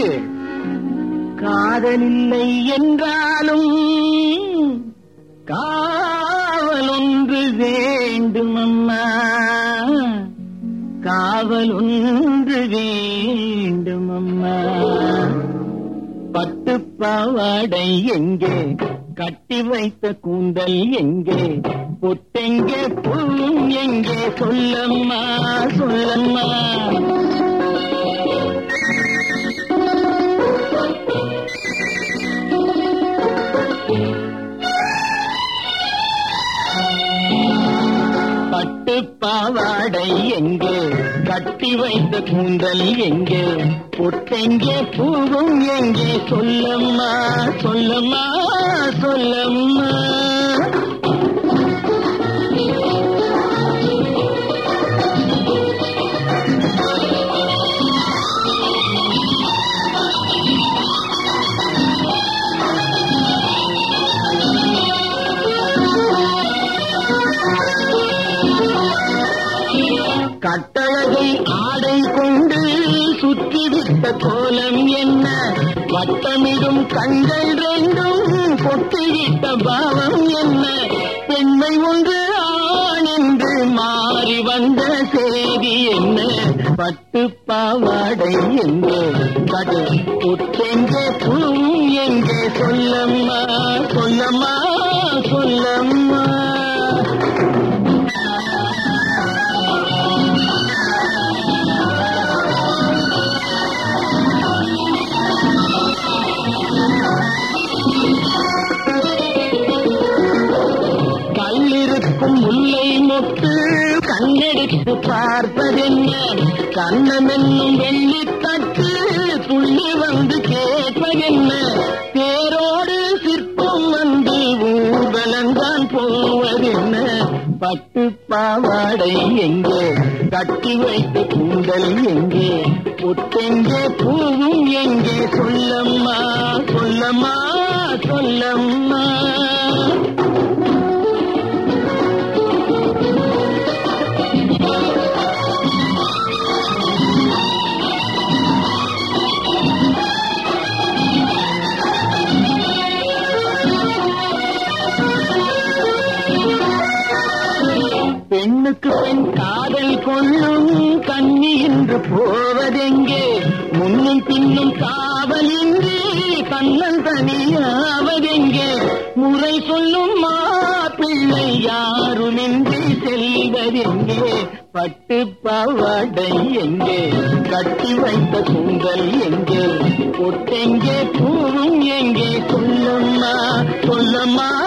கேள் காதலில்லை என்றாலும் காவல் ஒன்று வேண்டும் அம்மா. காவல் ஒன்று வேண்டும் அம்மா. பட்டு பாவாடை எங்கே? கட்டி வைத்த கூந்தல் எங்கே? பொட்டெங்கே பூ எங்கே? சொல்லம்மா சொல்லம்மா. பாவாடை எங்கே? கட்டி வைத்த கூந்தல் எங்கே? பொட்டெங்கே பூவும் எங்கே? சொல்லம்மா சொல்லம்மா சொல்லம்மா. கட்டழகை ஆடை கொண்டு சுற்றிவிட்ட கோலம் என்ன? வட்டமிடும் கண்கள் ரெண்டும் கொட்டிவிட்ட பாவம் என்ன? பெண்மை ஒன்று ஆண் என்று மாறி வந்த செய்தி என்ன? பட்டு பாவாடை எங்கே கடு பொட்டெங்கே பூவும் எங்கே? சொல்லம்மா சொல்லம்மா சொல்லம்மா. முல்லை மொட்டு கண்ணெடுத்து பார்ப்பதென்ன? கண்ணமென்னும் வெள்ளி தட்டு துள்ளி வந்து கேட்பதென்ன? பேரோடு சிற்பம் வந்து ஊர்வலந்தான் போவதென்ன? பட்டு பாவாடை எங்கே? கட்டி வைத்த கூந்தல் எங்கே? பொட்டெங்கே பூவும் எங்கே? சொல்லம்மா சொல்லம்மா சொல்லம்மா. பெண்ணுக்கு பெண் காதல் கொள்ளும் கண்ணி என்று போவதெங்கே? முன்னும் பின்னும் காவலின்றி கண்ணன் தனியாவதெங்கே? முறை சொல்லும் மாப்பிள்ளை யாருமின்றி செல்வதெங்கே? பட்டு பாவாடை எங்கே? கட்டி வைத்த கூந்தல் எங்கே? பொட்டெங்கே பூவும் எங்கே? சொல்லம்மா சொல்லம்மா.